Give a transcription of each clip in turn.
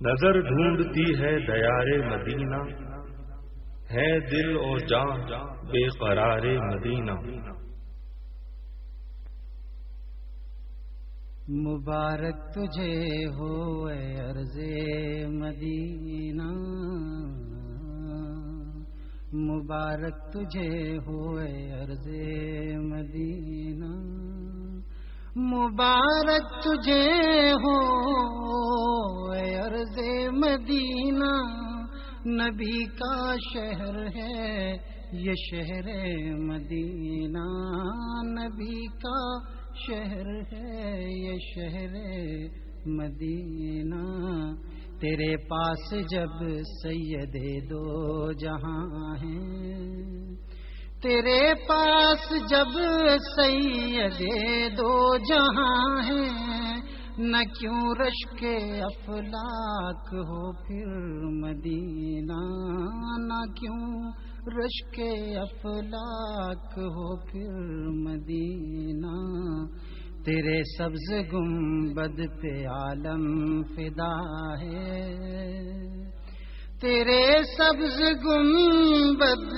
نظر ڈھونڈتی ہے دیار مدینہ۔ ہے دل اور جان بے قرار مدینہ۔ مبارک تجھے ہو عرض مدینہ۔ مبارک تجھے ہو اے عرض مدینہ۔ مبارک تجھے ہو عرض مدینہ، نبی کا شہر ہے، یہ شہر مدینہ، نبی کا شہر ہے، یہ شہر مدینہ۔ تیرے پاس جب سید دو جہاں ہیں تیرے پاس جب سید دو جہاں ہیں، نہ کیوں رش کے افلاک ہو پھر مدینہ، نہ کیوں رش کے افلاک ہو پھر مدینہ۔ تیرے سبز گنبد پہ عالم فدا ہے۔ تیرے سبز گنبد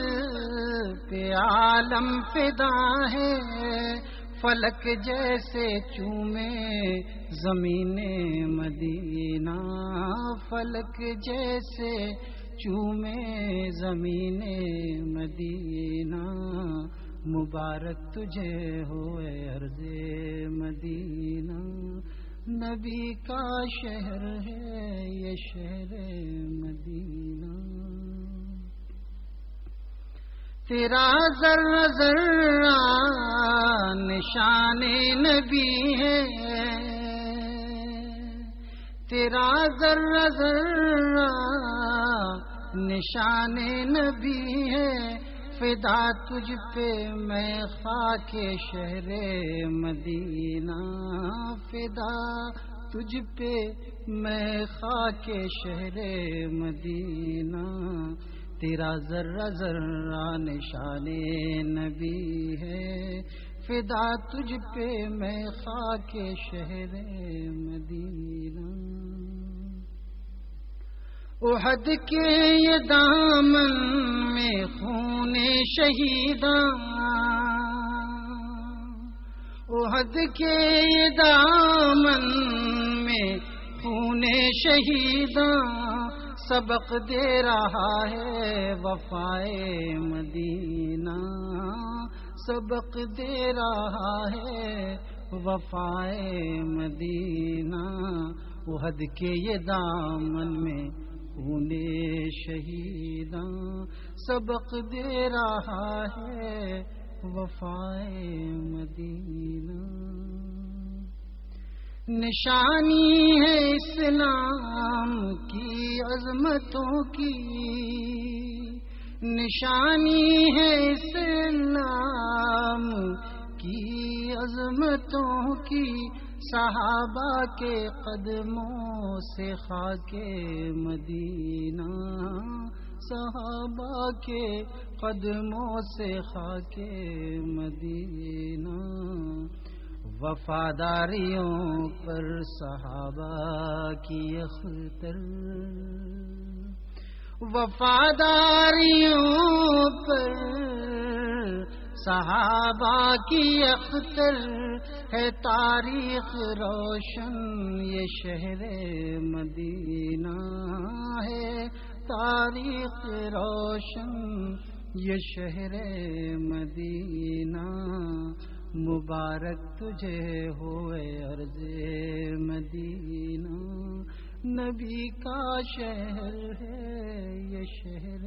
پہ عالم فدا ہے، فلک جیسے چومے زمین مدینہ، فلک جیسے چومے زمین مدینہ۔ مبارک تجھے ہوئے عرض مدینہ۔ نبی کا شہر ہے، یہ شہر مدینہ تیرا ذر ذرا نشان نبی ہے۔ تیرا ذر ذرا نشان نبی ہے۔ فدا تجھ پہ میں خاک شہر مدینہ۔ فدا تجھ پہ میں خاک شہر مدینہ۔ تیرا ذرہ ذرہ نشان نبی ہے۔ فدا تجھ پہ میں خاک شہر مدینہ۔ احد کے یہ دامن میں خون شہیدان احد کے یہ دامن میں خون شہیدان سبق دے رہا ہے وفائے مدینہ۔ سبق دے رہا ہے وفائے مدینہ۔ احد کے یہ دامن میں انہیں شہیداں۔ سبق دے رہا ہے وفائے مدینہ۔ نشانی ہے اسلام کی، عظمتوں کی۔ نشانی ہے اسلام کی، عظمتوں کی۔ صحابہ کے قدموں سے خاک مدینہ۔ صحابہ کے قدموں سے خاک مدینہ۔ وفاداریوں پر صحابہ کی اختر وفاداریوں پر صحابہ کی اختر ہے تاریخ روشن، یہ شہر مدینہ ہے۔ تاریخ روشن، یہ شہر مدینہ۔ مبارک تجھے ہوئے عرض مدینہ۔ نبی کا شہر ہے یہ شہر